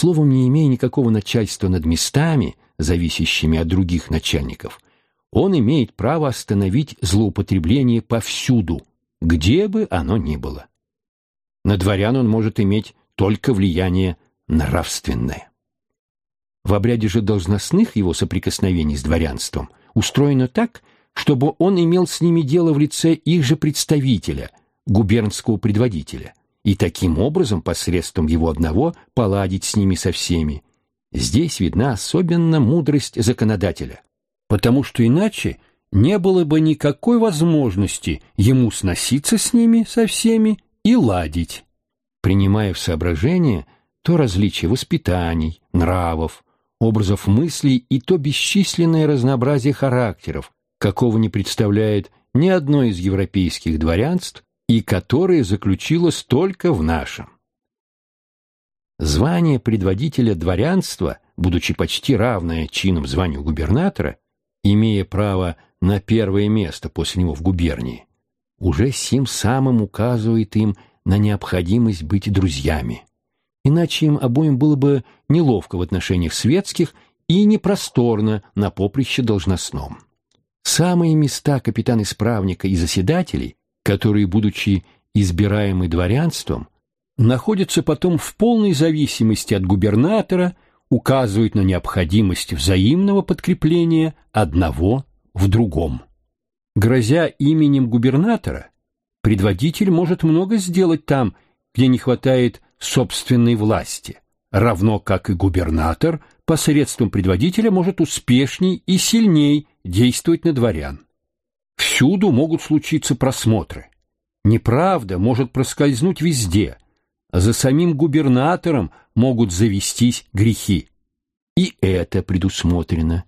Словом, не имея никакого начальства над местами, зависящими от других начальников, он имеет право остановить злоупотребление повсюду, где бы оно ни было. На дворян он может иметь только влияние нравственное. В обряде же должностных его соприкосновений с дворянством устроено так, чтобы он имел с ними дело в лице их же представителя, губернского предводителя, и таким образом посредством его одного поладить с ними со всеми. Здесь видна особенно мудрость законодателя, потому что иначе не было бы никакой возможности ему сноситься с ними со всеми и ладить, принимая в соображение то различие воспитаний, нравов, образов мыслей и то бесчисленное разнообразие характеров, какого не представляет ни одно из европейских дворянств и которое заключилось только в нашем. Звание предводителя дворянства, будучи почти равное чином званию губернатора, имея право на первое место после него в губернии, уже сим самым указывает им на необходимость быть друзьями. Иначе им обоим было бы неловко в отношениях светских и непросторно на поприще должностном. Самые места капитан-исправника и заседателей, которые, будучи избираемы дворянством, находятся потом в полной зависимости от губернатора, указывают на необходимость взаимного подкрепления одного в другом. Грозя именем губернатора, предводитель может много сделать там, где не хватает собственной власти, равно как и губернатор посредством предводителя может успешней и сильней действовать на дворян. Всюду могут случиться просмотры. Неправда может проскользнуть везде, а за самим губернатором могут завестись грехи. И это предусмотрено.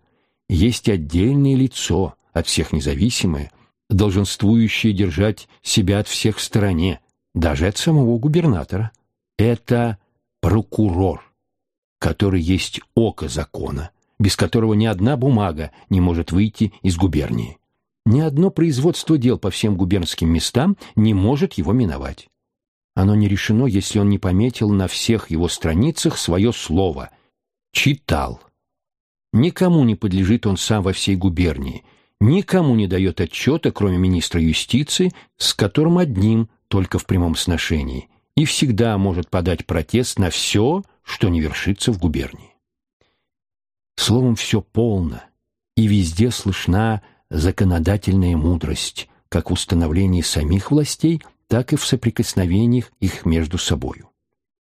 Есть отдельное лицо, от всех независимое, долженствующее держать себя от всех в стороне, даже от самого губернатора это прокурор, который есть око закона, без которого ни одна бумага не может выйти из губернии. Ни одно производство дел по всем губернским местам не может его миновать. Оно не решено, если он не пометил на всех его страницах свое слово «читал». Никому не подлежит он сам во всей губернии, никому не дает отчета, кроме министра юстиции, с которым одним, только в прямом сношении, и всегда может подать протест на все, что не вершится в губернии. Словом, все полно, и везде слышна законодательная мудрость, как в установлении самих властей, так и в соприкосновениях их между собою.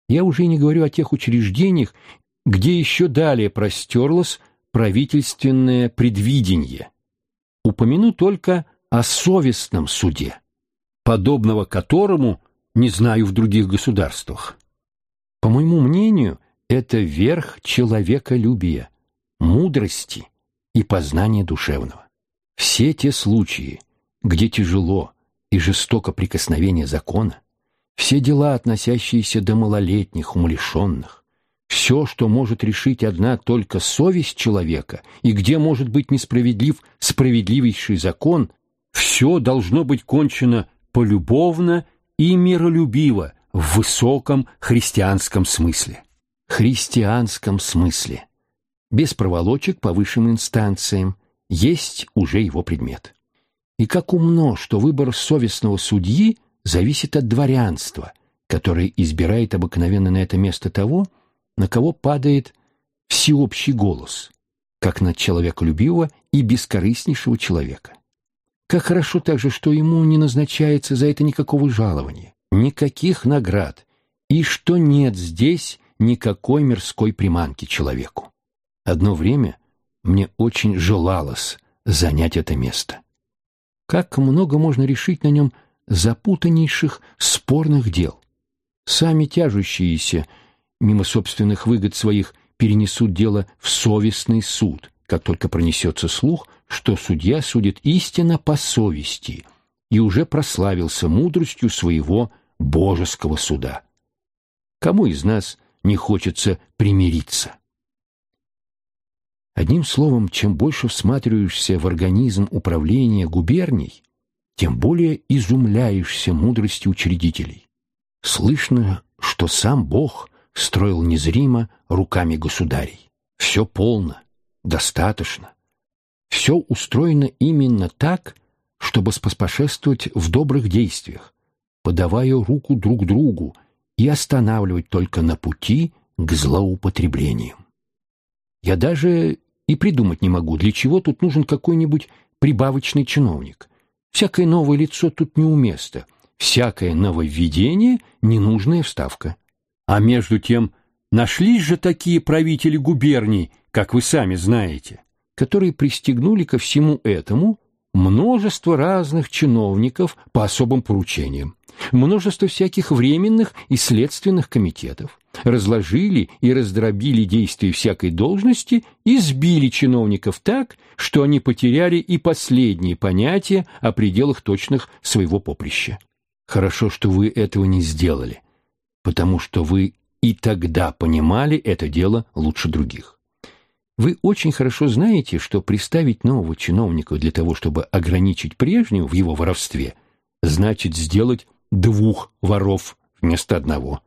Я уже не говорю о тех учреждениях, где еще далее простерлось правительственное предвидение. Упомяну только о совестном суде, подобного которому не знаю в других государствах. По моему мнению, это верх человеколюбия, мудрости и познания душевного. Все те случаи, где тяжело и жестоко прикосновение закона, все дела, относящиеся до малолетних, умалишенных, все, что может решить одна только совесть человека, и где может быть несправедлив справедливейший закон, все должно быть кончено полюбовно и миролюбиво в высоком христианском смысле. Христианском смысле. Без проволочек по высшим инстанциям есть уже его предмет. И как умно, что выбор совестного судьи зависит от дворянства, которое избирает обыкновенно на это место того, на кого падает всеобщий голос, как на человеколюбивого и бескорыстнейшего человека. Как хорошо также, что ему не назначается за это никакого жалования, никаких наград, и что нет здесь никакой мирской приманки человеку. Одно время мне очень желалось занять это место. Как много можно решить на нем запутаннейших спорных дел. Сами тяжущиеся, мимо собственных выгод своих, перенесут дело в совестный суд, как только пронесется слух, что судья судит истинно по совести и уже прославился мудростью своего божеского суда. Кому из нас не хочется примириться? Одним словом, чем больше всматриваешься в организм управления губерний, тем более изумляешься мудрости учредителей. Слышно, что сам Бог строил незримо руками государей. Все полно, достаточно. Все устроено именно так, чтобы споспошествовать в добрых действиях, подавая руку друг другу и останавливать только на пути к злоупотреблениям. Я даже и придумать не могу, для чего тут нужен какой-нибудь прибавочный чиновник. Всякое новое лицо тут не уместо, всякое нововведение — ненужная вставка. А между тем, нашлись же такие правители губерний, как вы сами знаете, которые пристегнули ко всему этому множество разных чиновников по особым поручениям, множество всяких временных и следственных комитетов, разложили и раздробили действия всякой должности и сбили чиновников так, что они потеряли и последние понятия о пределах точных своего поприща. Хорошо, что вы этого не сделали, потому что вы и тогда понимали это дело лучше других. Вы очень хорошо знаете, что приставить нового чиновника для того, чтобы ограничить прежнего в его воровстве, значит сделать двух воров вместо одного.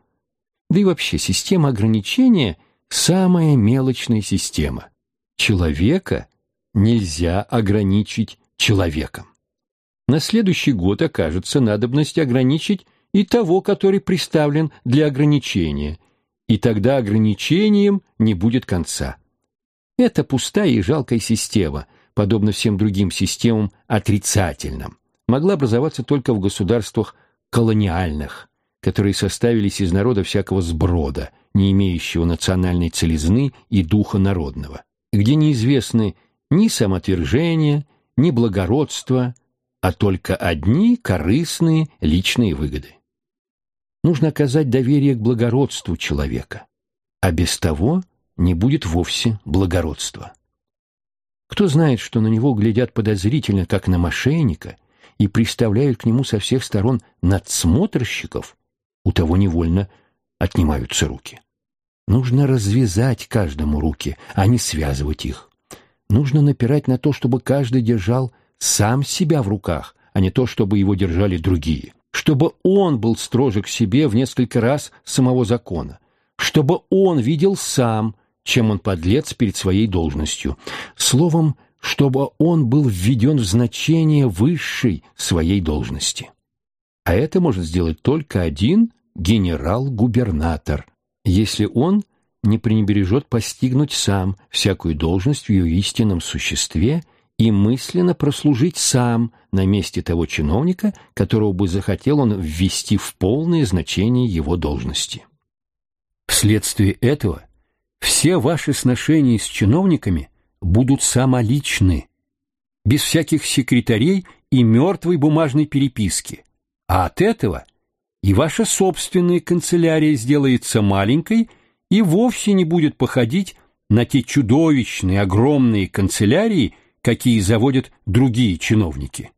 Да и вообще система ограничения – самая мелочная система. Человека нельзя ограничить человеком. На следующий год окажется надобность ограничить и того, который приставлен для ограничения, и тогда ограничением не будет конца. Это пустая и жалкая система, подобно всем другим системам отрицательным, могла образоваться только в государствах колониальных, которые составились из народа всякого сброда, не имеющего национальной целизны и духа народного, где неизвестны ни самоотвержение, ни благородство, а только одни корыстные личные выгоды. Нужно оказать доверие к благородству человека, а без того не будет вовсе благородства. Кто знает, что на него глядят подозрительно, как на мошенника, и приставляют к нему со всех сторон надсмотрщиков, у того невольно отнимаются руки. Нужно развязать каждому руки, а не связывать их. Нужно напирать на то, чтобы каждый держал сам себя в руках, а не то, чтобы его держали другие. Чтобы он был строже к себе в несколько раз самого закона. Чтобы он видел сам, чем он подлец перед своей должностью. Словом, чтобы он был введен в значение высшей своей должности. А это может сделать только один генерал-губернатор, если он не пренебрежет постигнуть сам всякую должность в ее истинном существе и мысленно прослужить сам на месте того чиновника, которого бы захотел он ввести в полное значение его должности. Вследствие этого все ваши сношения с чиновниками будут самоличны, без всяких секретарей и мертвой бумажной переписки, а от этого – и ваша собственная канцелярия сделается маленькой и вовсе не будет походить на те чудовищные огромные канцелярии, какие заводят другие чиновники.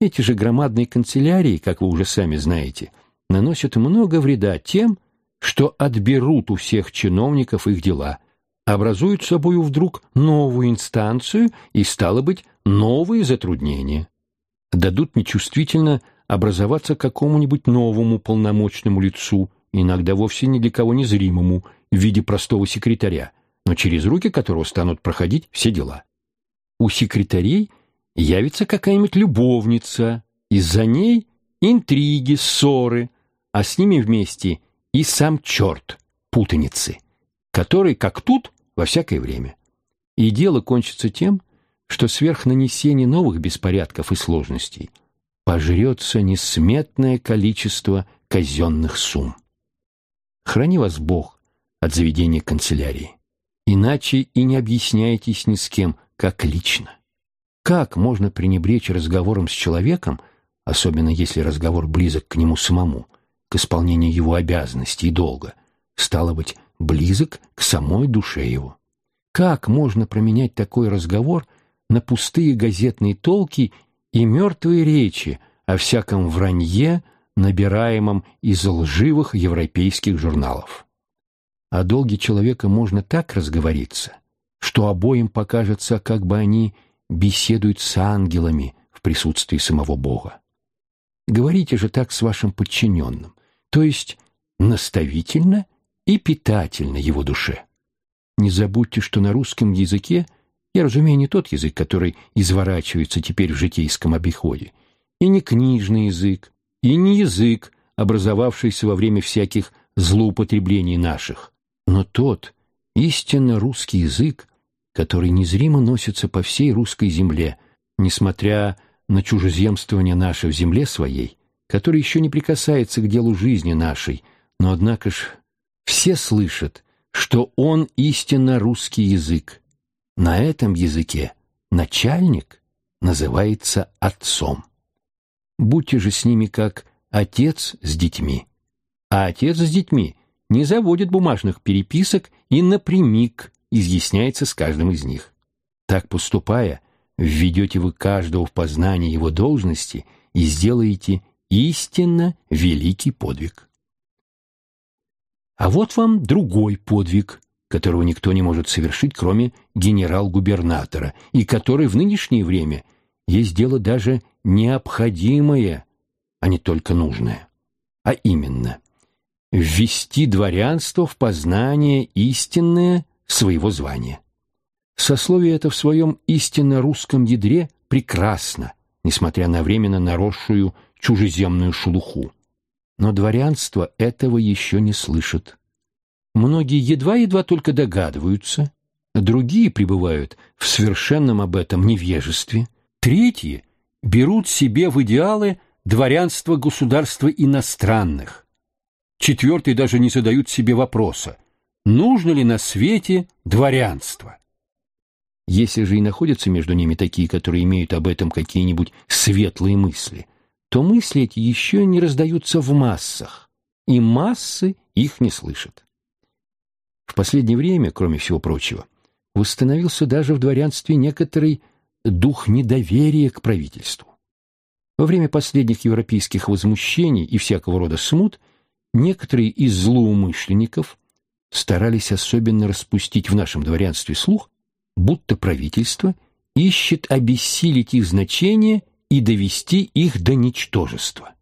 Эти же громадные канцелярии, как вы уже сами знаете, наносят много вреда тем, что отберут у всех чиновников их дела, образуют собою вдруг новую инстанцию и, стало быть, новые затруднения. Дадут нечувствительно образоваться какому-нибудь новому полномочному лицу, иногда вовсе ни для кого незримому, в виде простого секретаря, но через руки которого станут проходить все дела. У секретарей явится какая-нибудь любовница, из-за ней интриги, ссоры, а с ними вместе и сам черт, путаницы, который, как тут, во всякое время. И дело кончится тем, что сверх нанесения новых беспорядков и сложностей – пожрется несметное количество казенных сумм. Храни вас Бог от заведения канцелярии. Иначе и не объясняйтесь ни с кем, как лично. Как можно пренебречь разговором с человеком, особенно если разговор близок к нему самому, к исполнению его обязанностей и долга, стало быть, близок к самой душе его? Как можно променять такой разговор на пустые газетные толки и мертвые речи о всяком вранье, набираемом из лживых европейских журналов. О долге человека можно так разговориться, что обоим покажется, как бы они беседуют с ангелами в присутствии самого Бога. Говорите же так с вашим подчиненным, то есть наставительно и питательно его душе. Не забудьте, что на русском языке, я разумею не тот язык, который изворачивается теперь в житейском обиходе, и не книжный язык, и не язык, образовавшийся во время всяких злоупотреблений наших, но тот истинно русский язык, который незримо носится по всей русской земле, несмотря на чужеземствование наше в земле своей, который еще не прикасается к делу жизни нашей, но, однако ж, все слышат, что он истинно русский язык. На этом языке начальник называется отцом. Будьте же с ними как отец с детьми. А отец с детьми не заводит бумажных переписок и напрямик изъясняется с каждым из них. Так поступая, введете вы каждого в познание его должности и сделаете истинно великий подвиг. А вот вам другой подвиг, которого никто не может совершить, кроме генерал-губернатора, и который в нынешнее время есть дело даже необходимое, а не только нужное. А именно, ввести дворянство в познание истинное своего звания. Сословие это в своем истинно русском ядре прекрасно, несмотря на временно наросшую чужеземную шелуху. Но дворянство этого еще не слышит. Многие едва-едва только догадываются, другие пребывают в совершенном об этом невежестве, третьи берут себе в идеалы дворянство государства иностранных, четвертые даже не задают себе вопроса, нужно ли на свете дворянство. Если же и находятся между ними такие, которые имеют об этом какие-нибудь светлые мысли, то мысли эти еще не раздаются в массах, и массы их не слышат. В последнее время, кроме всего прочего, восстановился даже в дворянстве некоторый дух недоверия к правительству. Во время последних европейских возмущений и всякого рода смут некоторые из злоумышленников старались особенно распустить в нашем дворянстве слух, будто правительство ищет обессилить их значение и довести их до ничтожества.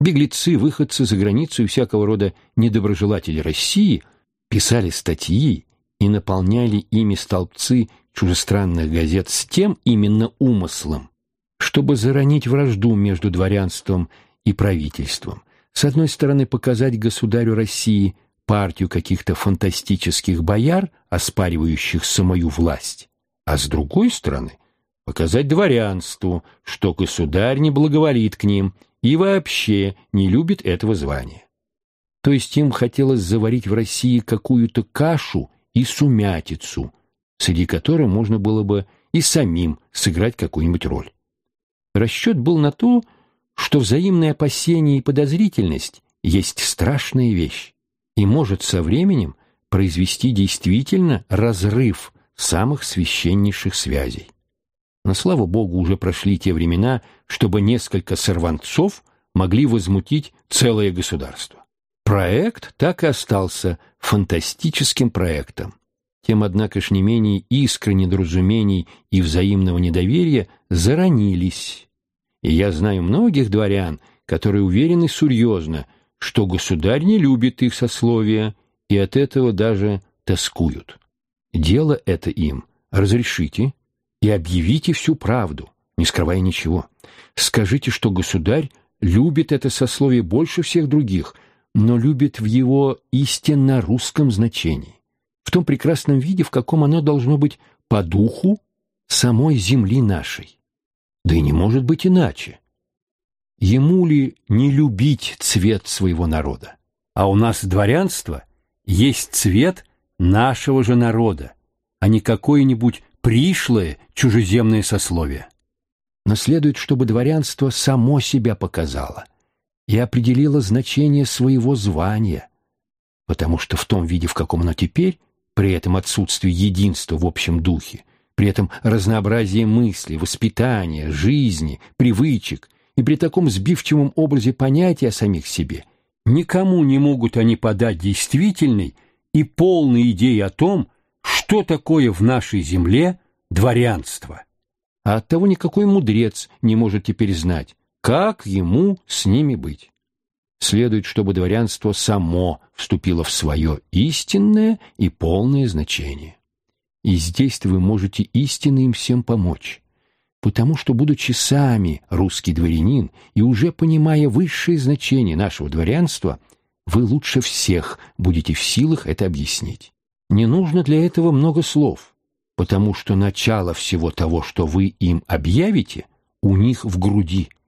Беглецы, выходцы за границу и всякого рода недоброжелатели России писали статьи и наполняли ими столбцы чужестранных газет с тем именно умыслом, чтобы заронить вражду между дворянством и правительством. С одной стороны, показать государю России партию каких-то фантастических бояр, оспаривающих самую власть, а с другой стороны показать дворянству, что государь не благоволит к ним и вообще не любит этого звания. То есть им хотелось заварить в России какую-то кашу и сумятицу, среди которой можно было бы и самим сыграть какую-нибудь роль. Расчет был на то, что взаимное опасение и подозрительность есть страшная вещь, и может со временем произвести действительно разрыв самых священнейших связей. Но, слава Богу, уже прошли те времена, чтобы несколько сорванцов могли возмутить целое государство. Проект так и остался фантастическим проектом. Тем, однако ж, не менее искры недоразумений и взаимного недоверия заронились. И я знаю многих дворян, которые уверены серьезно – что государь не любит их сословия и от этого даже тоскуют. Дело это им разрешите и объявите всю правду, не скрывая ничего. Скажите, что государь любит это сословие больше всех других, но любит в его истинно русском значении, в том прекрасном виде, в каком оно должно быть по духу самой земли нашей. Да и не может быть иначе. Ему ли не любить цвет своего народа? А у нас дворянство есть цвет нашего же народа, а не какое-нибудь пришлое чужеземное сословие. Но следует, чтобы дворянство само себя показало и определило значение своего звания, потому что в том виде, в каком оно теперь, при этом отсутствии единства в общем духе, при этом разнообразии мыслей, воспитания, жизни, привычек, и при таком сбивчивом образе понятия о самих себе никому не могут они подать действительной и полной идеи о том, что такое в нашей земле дворянство. А оттого никакой мудрец не может теперь знать, как ему с ними быть. следует, чтобы дворянство само вступило в свое истинное и полное значение. И здесь вы можете истинно им всем помочь, потому что, будучи сами русский дворянин и уже понимая высшее значение нашего дворянства, вы лучше всех будете в силах это объяснить. Не нужно для этого много слов, потому что начало всего того, что вы им объявите, у них в груди –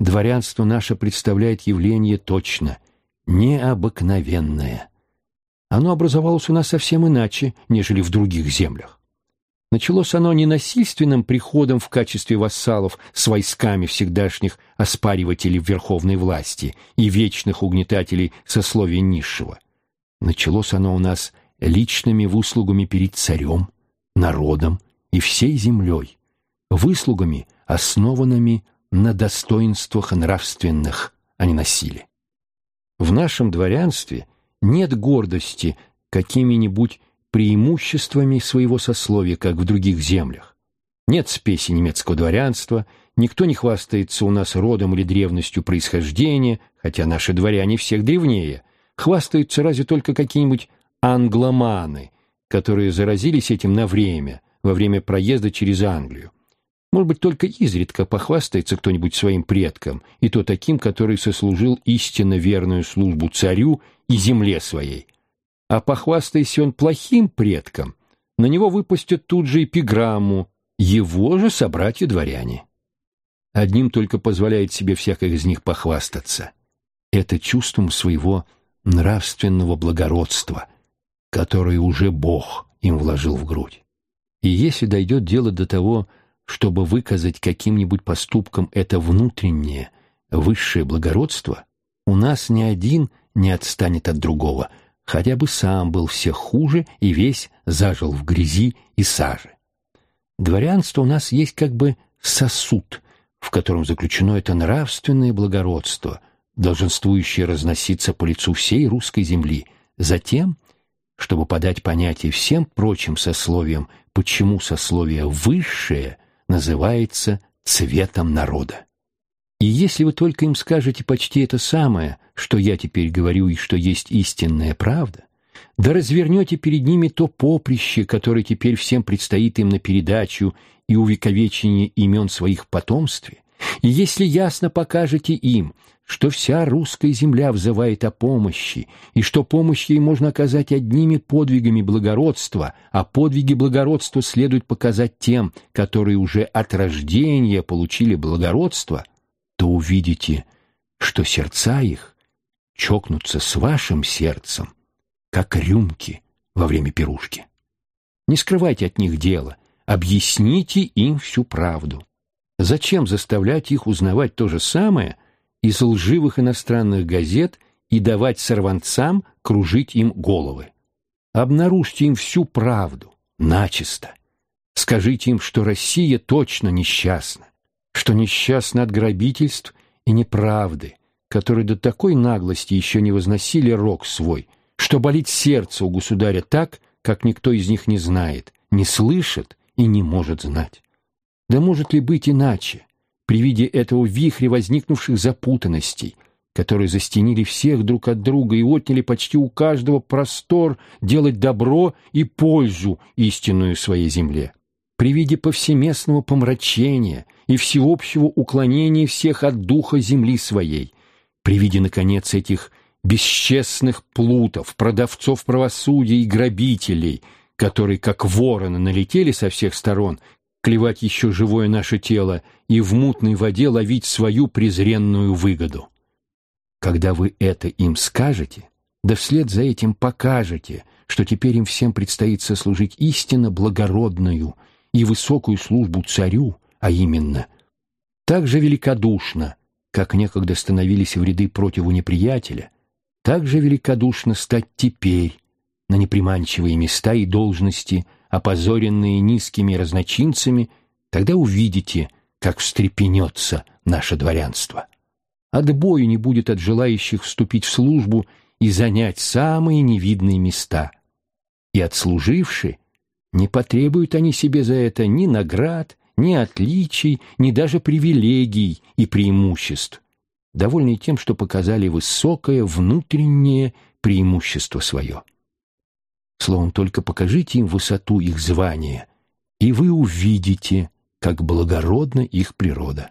Дворянство наше представляет явление точно, необыкновенное. Оно образовалось у нас совсем иначе, нежели в других землях. Началось оно не насильственным приходом в качестве вассалов с войсками всегдашних оспаривателей верховной власти и вечных угнетателей сословия низшего. Началось оно у нас личными выслугами перед царем, народом и всей землей, выслугами, основанными на достоинствах нравственных, а не на силе. В нашем дворянстве нет гордости какими-нибудь преимуществами своего сословия, как в других землях. Нет спеси немецкого дворянства, никто не хвастается у нас родом или древностью происхождения, хотя наши дворяне всех древнее, хвастаются разве только какие-нибудь англоманы, которые заразились этим на время, во время проезда через Англию. Может быть, только изредка похвастается кто-нибудь своим предкам, и то таким, который сослужил истинно верную службу царю и земле своей. А похвастаясь он плохим предкам, на него выпустят тут же эпиграмму «Его же собратья-дворяне». Одним только позволяет себе всяких из них похвастаться. Это чувством своего нравственного благородства, которое уже Бог им вложил в грудь. И если дойдет дело до того, чтобы выказать каким-нибудь поступком это внутреннее, высшее благородство, у нас ни один не отстанет от другого, хотя бы сам был всех хуже и весь зажил в грязи и саже. Дворянство у нас есть как бы сосуд, в котором заключено это нравственное благородство, долженствующее разноситься по лицу всей русской земли, затем, чтобы подать понятие всем прочим сословиям, почему сословие высшее называется цветом народа. И если вы только им скажете почти это самое, что я теперь говорю и что есть истинная правда, да развернете перед ними то поприще, которое теперь всем предстоит им на передачу и увековечение имен своих в потомстве, и если ясно покажете им, что вся русская земля взывает о помощи, и что помощь ей можно оказать одними подвигами благородства, а подвиги благородства следует показать тем, которые уже от рождения получили благородство, то увидите, что сердца их чокнутся с вашим сердцем, как рюмки во время пирушки. Не скрывайте от них дело, объясните им всю правду. Зачем заставлять их узнавать то же самое – из лживых иностранных газет и давать сорванцам кружить им головы. Обнаружьте им всю правду, начисто. Скажите им, что Россия точно несчастна, что несчастна от грабительств и неправды, которые до такой наглости еще не возносили рог свой, что болит сердце у государя так, как никто из них не знает, не слышит и не может знать. Да может ли быть иначе? при виде этого вихря возникнувших запутанностей, которые застенили всех друг от друга и отняли почти у каждого простор делать добро и пользу истинную своей земле. При виде повсеместного помрачения и всеобщего уклонения всех от духа земли своей, при виде, наконец, этих бесчестных плутов, продавцов правосудия и грабителей, которые, как вороны, налетели со всех сторон, клевать еще живое наше тело и в мутной воде ловить свою презренную выгоду. Когда вы это им скажете, да вслед за этим покажете, что теперь им всем предстоит сослужить истинно благородную и высокую службу царю, а именно, так же великодушно, как некогда становились в ряды противу неприятеля, так же великодушно стать теперь на неприманчивые места и должности – опозоренные низкими разночинцами, тогда увидите, как встрепенется наше дворянство. Отбою не будет от желающих вступить в службу и занять самые невидные места. И отслуживши, не потребуют они себе за это ни наград, ни отличий, ни даже привилегий и преимуществ. довольные тем, что показали высокое внутреннее преимущество свое. Словом, только покажите им высоту их звания, и вы увидите, как благородна их природа.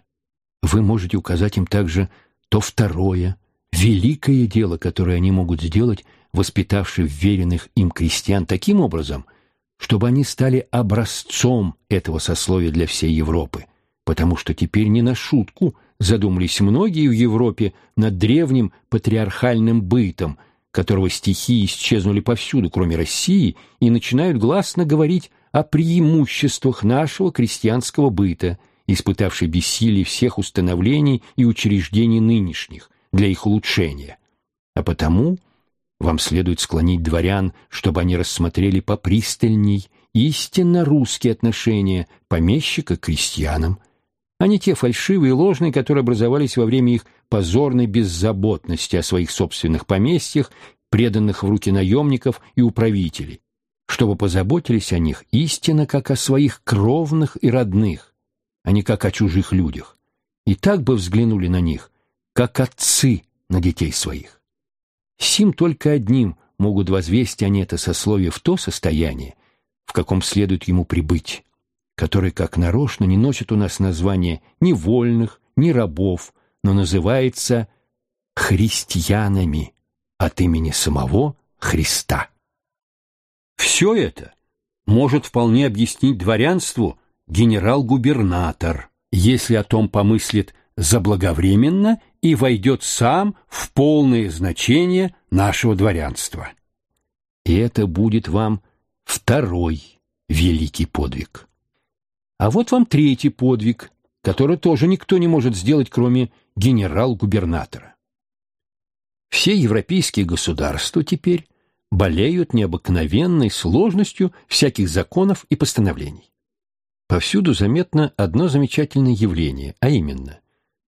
Вы можете указать им также то второе, великое дело, которое они могут сделать, воспитавши веренных им крестьян таким образом, чтобы они стали образцом этого сословия для всей Европы, потому что теперь не на шутку задумались многие в Европе над древним патриархальным бытом, которого стихии исчезнули повсюду, кроме России, и начинают гласно говорить о преимуществах нашего крестьянского быта, испытавшей бессилие всех установлений и учреждений нынешних для их улучшения. А потому вам следует склонить дворян, чтобы они рассмотрели попристальней истинно русские отношения помещика к крестьянам, а не те фальшивые и ложные, которые образовались во время их позорной беззаботности о своих собственных поместьях, преданных в руки наемников и управителей, чтобы позаботились о них истинно как о своих кровных и родных, а не как о чужих людях, и так бы взглянули на них, как отцы на детей своих. Сим только одним могут возвести они это сословие в то состояние, в каком следует ему прибыть, который, как нарочно, не носит у нас название ни вольных, ни рабов, но называется христианами от имени самого Христа. Все это может вполне объяснить дворянству генерал-губернатор, если о том помыслит заблаговременно и войдет сам в полное значение нашего дворянства. И это будет вам второй великий подвиг. А вот вам третий подвиг, который тоже никто не может сделать, кроме генерал-губернатора. Все европейские государства теперь болеют необыкновенной сложностью всяких законов и постановлений. Повсюду заметно одно замечательное явление, а именно,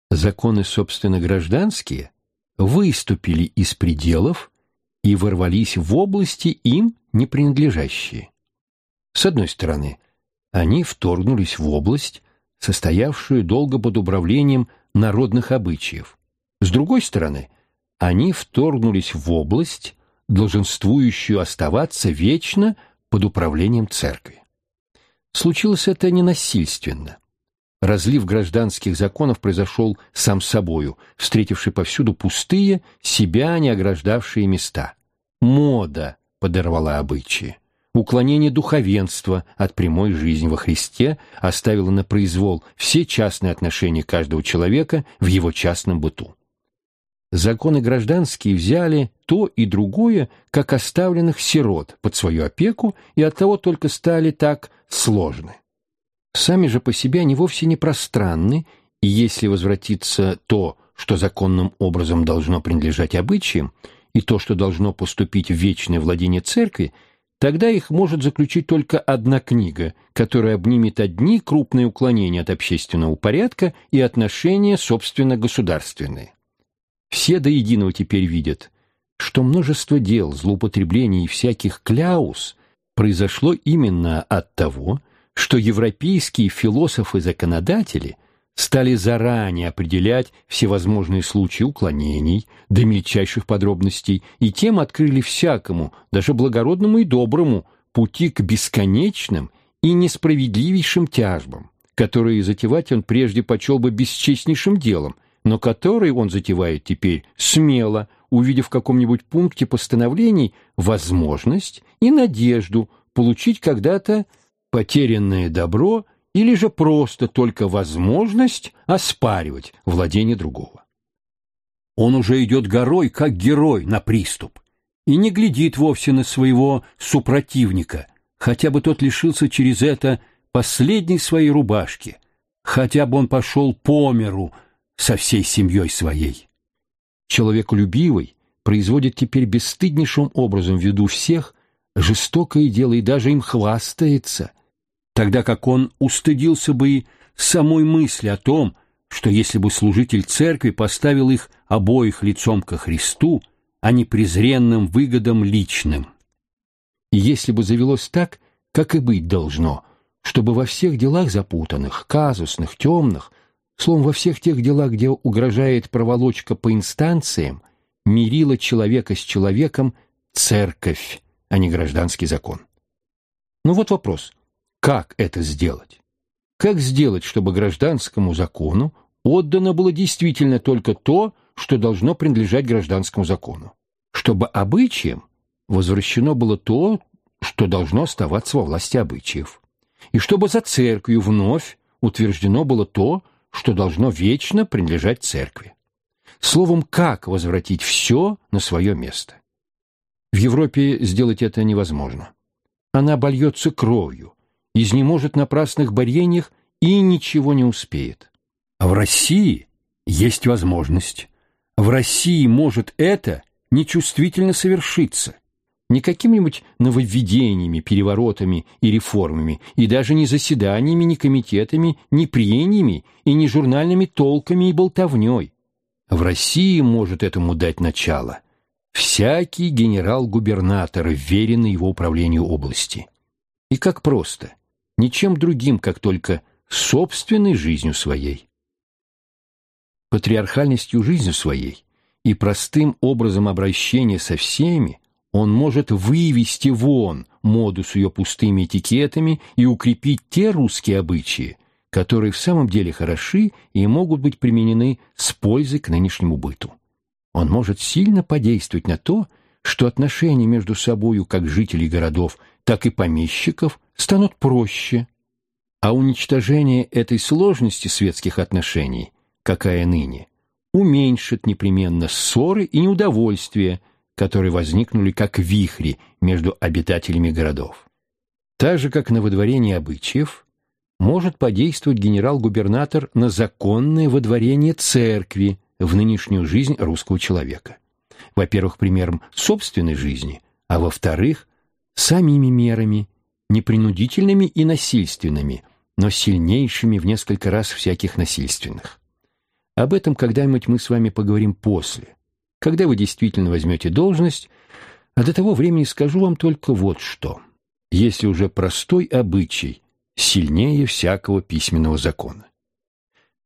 законы, собственно, гражданские выступили из пределов и ворвались в области им не принадлежащие. С одной стороны, они вторгнулись в область, состоявшую долго под управлением народных обычаев. С другой стороны, они вторгнулись в область, долженствующую оставаться вечно под управлением церкви. Случилось это ненасильственно. Разлив гражданских законов произошел сам собою, встретивший повсюду пустые, себя не ограждавшие места. Мода подорвала обычаи. Уклонение духовенства от прямой жизни во Христе оставило на произвол все частные отношения каждого человека в его частном быту. Законы гражданские взяли то и другое, как оставленных сирот, под свою опеку, и оттого только стали так сложны. Сами же по себе они вовсе не пространны, и если возвратиться то, что законным образом должно принадлежать обычаям, и то, что должно поступить в вечное владение церкви, тогда их может заключить только одна книга, которая обнимет одни крупные уклонения от общественного порядка и отношения, собственно, государственные. Все до единого теперь видят, что множество дел, злоупотреблений и всяких кляус произошло именно от того, что европейские философы-законодатели стали заранее определять всевозможные случаи уклонений до мельчайших подробностей и тем открыли всякому, даже благородному и доброму, пути к бесконечным и несправедливейшим тяжбам, которые затевать он прежде почел бы бесчестнейшим делом – но который он затевает теперь смело, увидев в каком-нибудь пункте постановлений возможность и надежду получить когда-то потерянное добро или же просто только возможность оспаривать владение другого. Он уже идет горой, как герой, на приступ, и не глядит вовсе на своего супротивника, хотя бы тот лишился через это последней своей рубашки, хотя бы он пошел по миру, со всей семьей своей. Человеколюбивый производит теперь бесстыднейшим образом в виду всех жестокое дело и даже им хвастается, тогда как он устыдился бы и самой мысли о том, что если бы служитель церкви поставил их обоих лицом ко Христу, а не презренным выгодам личным. И если бы завелось так, как и быть должно, чтобы во всех делах запутанных, казусных, темных, Словом, во всех тех делах, где угрожает проволочка по инстанциям, мирила человека с человеком церковь, а не гражданский закон. Ну вот вопрос. Как это сделать? Как сделать, чтобы гражданскому закону отдано было действительно только то, что должно принадлежать гражданскому закону? Чтобы обычаям возвращено было то, что должно оставаться во власти обычаев? И чтобы за церковью вновь утверждено было то, что должно вечно принадлежать церкви? Словом, как возвратить все на свое место? В Европе сделать это невозможно. Она обольется кровью, изнеможет на напрасных борениях и ничего не успеет. А в России есть возможность. В России может это нечувствительно совершиться. Не какими-нибудь нововведениями, переворотами и реформами, и даже не заседаниями, ни комитетами, ни прениями и не журнальными толками и болтовней. В России может этому дать начало всякий генерал-губернатор, веренный его управлению области. И как просто, ничем другим, как только собственной жизнью своей. Патриархальностью жизни своей и простым образом обращения со всеми он может вывести вон моду с ее пустыми этикетами и укрепить те русские обычаи, которые в самом деле хороши и могут быть применены с пользой к нынешнему быту. Он может сильно подействовать на то, что отношения между собою как жителей городов, так и помещиков станут проще, а уничтожение этой сложности светских отношений, какая ныне, уменьшит непременно ссоры и неудовольствия, которые возникнули как вихри между обитателями городов. Так же, как на выдворение обычаев, может подействовать генерал-губернатор на законное выдворение церкви в нынешнюю жизнь русского человека. Во-первых, примером собственной жизни, а во-вторых, самими мерами, непринудительными и насильственными, но сильнейшими в несколько раз всяких насильственных. Об этом когда-нибудь мы с вами поговорим после, когда вы действительно возьмете должность, а до того времени скажу вам только вот что. Если уже простой обычай сильнее всякого письменного закона.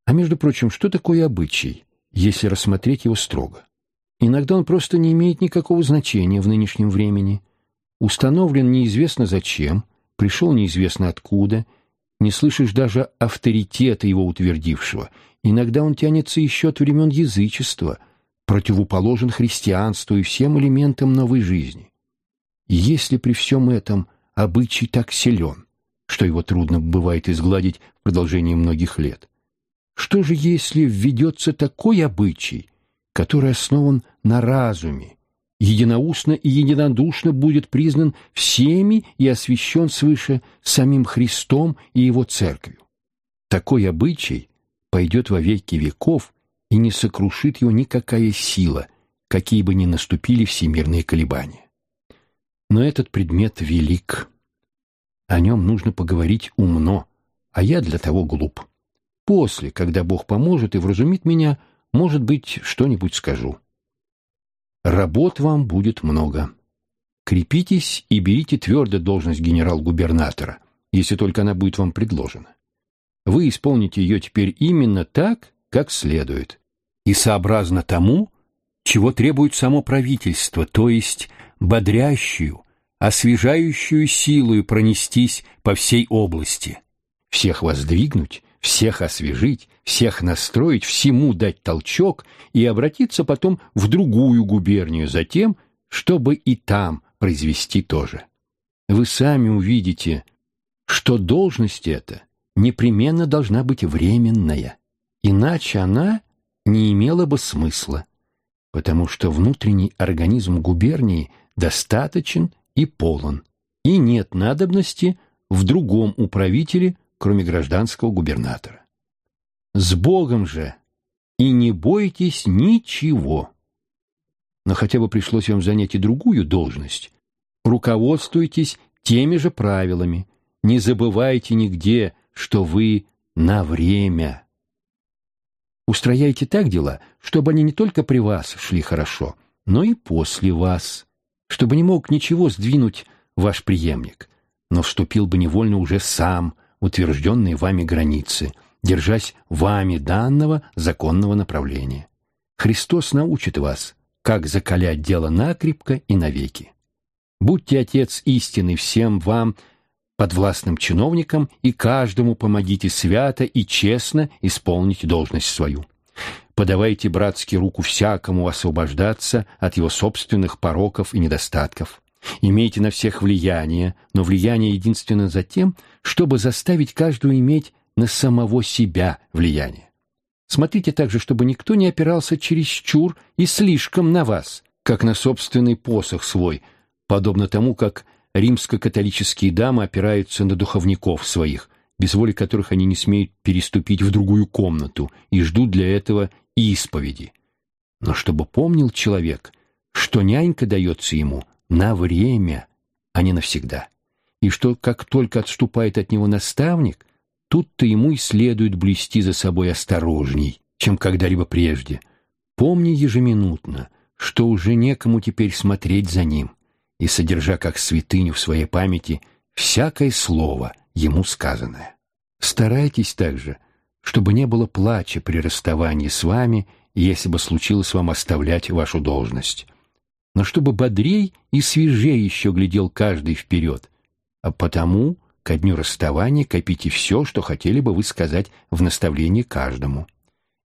А между прочим, что такое обычай, если рассмотреть его строго? Иногда он просто не имеет никакого значения в нынешнем времени. Установлен неизвестно зачем, пришел неизвестно откуда, не слышишь даже авторитета его утвердившего. Иногда он тянется еще от времен язычества, противоположен христианству и всем элементам новой жизни. Если при всем этом обычай так силен, что его трудно бывает изгладить в продолжении многих лет. Что же, если введется такой обычай, который основан на разуме, единоустно и единодушно будет признан всеми и освящен свыше самим Христом и Его Церковью? Такой обычай пойдет во веки веков и не сокрушит его никакая сила, какие бы ни наступили всемирные колебания. Но этот предмет велик. О нем нужно поговорить умно, а я для того глуп. После, когда Бог поможет и вразумит меня, может быть, что-нибудь скажу. Работ вам будет много. Крепитесь и берите твердо должность генерал-губернатора, если только она будет вам предложена. Вы исполните ее теперь именно так, как следует, и сообразно тому, чего требует само правительство, то есть бодрящую, освежающую силою пронестись по всей области, всех воздвигнуть, всех освежить, всех настроить, всему дать толчок и обратиться потом в другую губернию за тем, чтобы и там произвести то же. Вы сами увидите, что должность эта непременно должна быть временная, иначе она не имела бы смысла, потому что внутренний организм губернии достаточен и полон, и нет надобности в другом управителе, кроме гражданского губернатора. С Богом же и не бойтесь ничего. Но хотя бы пришлось вам занять и другую должность, руководствуйтесь теми же правилами, не забывайте нигде, что вы на время. Устрояйте так дела, чтобы они не только при вас шли хорошо, но и после вас чтобы не мог ничего сдвинуть ваш преемник, но вступил бы невольно уже сам, утвержденные вами границы, держась вами данного законного направления. Христос научит вас, как закалять дело накрепко и навеки. Будьте, Отец, истины всем вам, подвластным чиновникам, и каждому помогите свято и честно исполнить должность свою. Подавайте братски руку всякому освобождаться от его собственных пороков и недостатков. Имейте на всех влияние, но влияние единственно за тем, чтобы заставить каждого иметь на самого себя влияние. Смотрите также, чтобы никто не опирался чересчур и слишком на вас, как на собственный посох свой, подобно тому, как римско-католические дамы опираются на духовников своих, без воли которых они не смеют переступить в другую комнату и ждут для этого исповеди. Но чтобы помнил человек, что нянька дается ему на время, а не навсегда, и что как только отступает от него наставник, тут-то ему и следует блести за собой осторожней, чем когда-либо прежде. Помни ежеминутно, что уже некому теперь смотреть за ним, и содержа как святыню в своей памяти всякое слово ему сказанное. Старайтесь также, чтобы не было плача при расставании с вами, если бы случилось вам оставлять вашу должность, но чтобы бодрей и свежее еще глядел каждый вперед, а потому ко дню расставания копите все, что хотели бы вы сказать в наставлении каждому.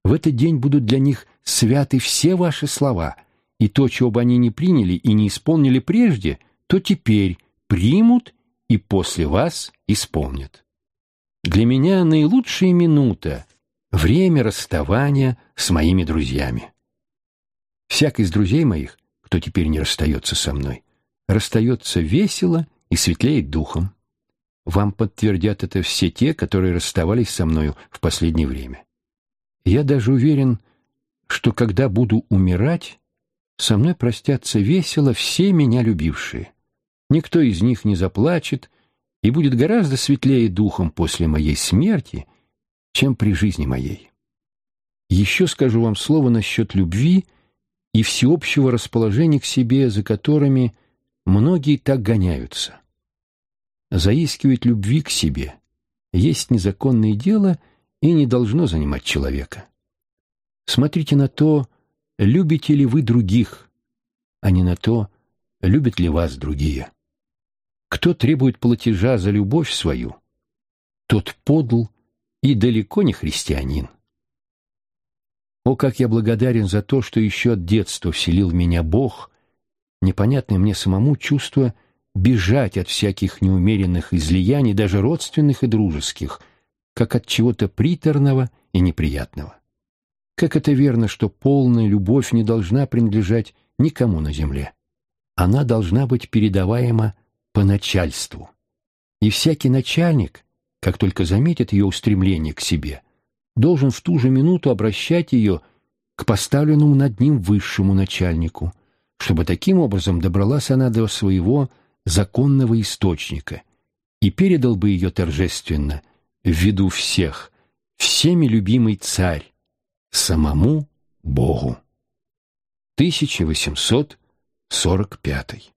В этот день будут для них святы все ваши слова, и то, чего бы они не приняли и не исполнили прежде, то теперь примут и после вас исполнят. Для меня наилучшая минута — время расставания с моими друзьями. Всяк из друзей моих, кто теперь не расстается со мной, расстается весело и светлеет духом. Вам подтвердят это все те, которые расставались со мною в последнее время. Я даже уверен, что когда буду умирать, со мной простятся весело все меня любившие. Никто из них не заплачет и будет гораздо светлее духом после моей смерти, чем при жизни моей. Еще скажу вам слово насчет любви и всеобщего расположения к себе, за которыми многие так гоняются. Заискивать любви к себе есть незаконное дело и не должно занимать человека. Смотрите на то, любите ли вы других, а не на то, любят ли вас другие. Кто требует платежа за любовь свою, тот подл и далеко не христианин. О, как я благодарен за то, что еще от детства вселил в меня Бог, непонятное мне самому чувство бежать от всяких неумеренных излияний, даже родственных и дружеских, как от чего-то приторного и неприятного. Как это верно, что полная любовь не должна принадлежать никому на земле. Она должна быть передаваема по начальству. И всякий начальник, как только заметит ее устремление к себе, должен в ту же минуту обращать ее к поставленному над ним высшему начальнику, чтобы таким образом добралась она до своего законного источника и передал бы ее торжественно в виду всех, всеми любимый царь, самому Богу. 1845